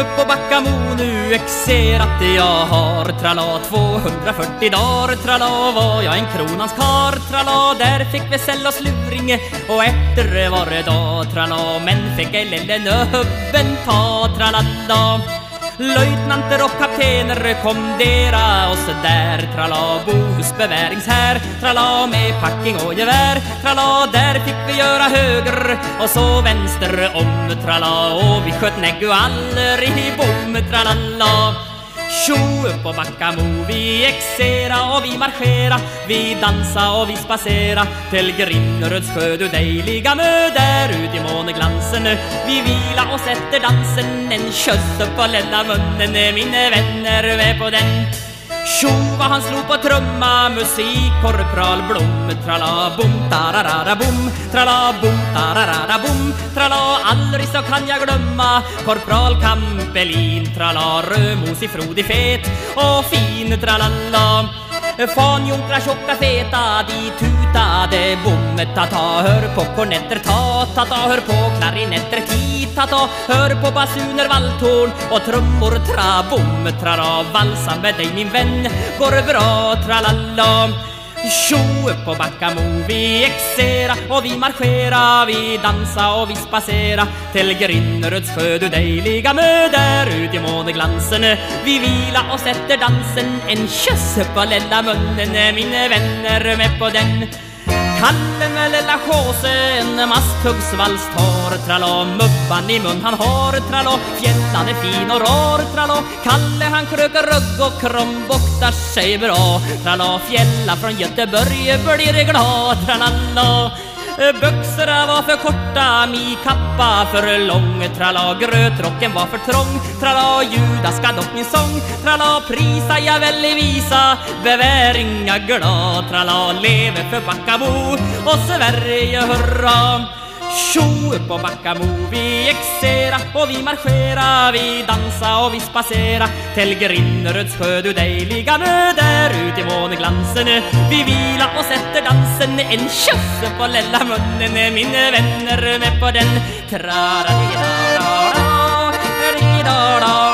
upp på Backamo nu exerat jag har. Tralla 240 dagar. Tralla var jag en kronans kar. Tralla där fick vi sälja oss luringe och ärtor var det dag Tralla men fick ej lille nöbben ta. Tralala Löjtnanter och kaptener kommendera oss där. Tralla Bohus beväringshär Tralla med packing och gevär. Tralla där fick vi göra höger och så vänster om. Tralla och vi sköt negualler och i bom. Tralala Tjo upp och Backamo vi exera och vi marschera Vi dansa och vi spacera till Grinneröds sjö du dejliga mö där ut i måneglansen Vi vila oss efter dansen. En kyss upp på lilla munnen Mina vänner med på den. Tjo vad han slog på trumma, musik, korpral Blom Tralla bom, tararara bom, tralla bom, tararara bom Tralla aldrig så kan jag glömma Korpral Kampelin. Tralla i frodig, fet och fin Tralala Fan junkrar tjocka feta, de tutade bom ta-ta Hör på kornetter ta-ta-ta, hör på klarinetter ti-ta-ta Hör på basuner, valthorn och trummor tra-bom Tra-ra, valsa med dig min vän, går bra tralala Tjo på Backamo vi exera och vi marschera Vi dansa och vi spacera till Grinneruds sjö du dejliga mö där ut i måneglansen. Vi vila och sätter dansen en kyss på lilla munnen Mina vänner med på den. Kalle med lilla chåse en masthuggsvals tar Trallå, muppan i mun han har Trallå, fjällan är fin och rar Trallå, Kalle han kröker rugg och krumbuktar sig bra. Trallå, fjälla från Göteborg blir glad. Tralala! Eh, Byxorna var för korta, mi kappa för lång. Tralla, grötrocken var för trång. Tralla, juda ska dock min sång. Tralla, prisa jag väl visa. Beväringa glad. Tralla, leve för Backamo. Och Sverige hurra. Tjo på Backamo. Vi exera och vi marschera. Vi dansa och vi spacera till Grinneröds sjö du dejliga mö där ut Vi vila och sätter dansen en kyss på lilla munnen. Mina vänner med på den. Tra-ra-di-da-da-da. Di-da-da-da-di Da-da-da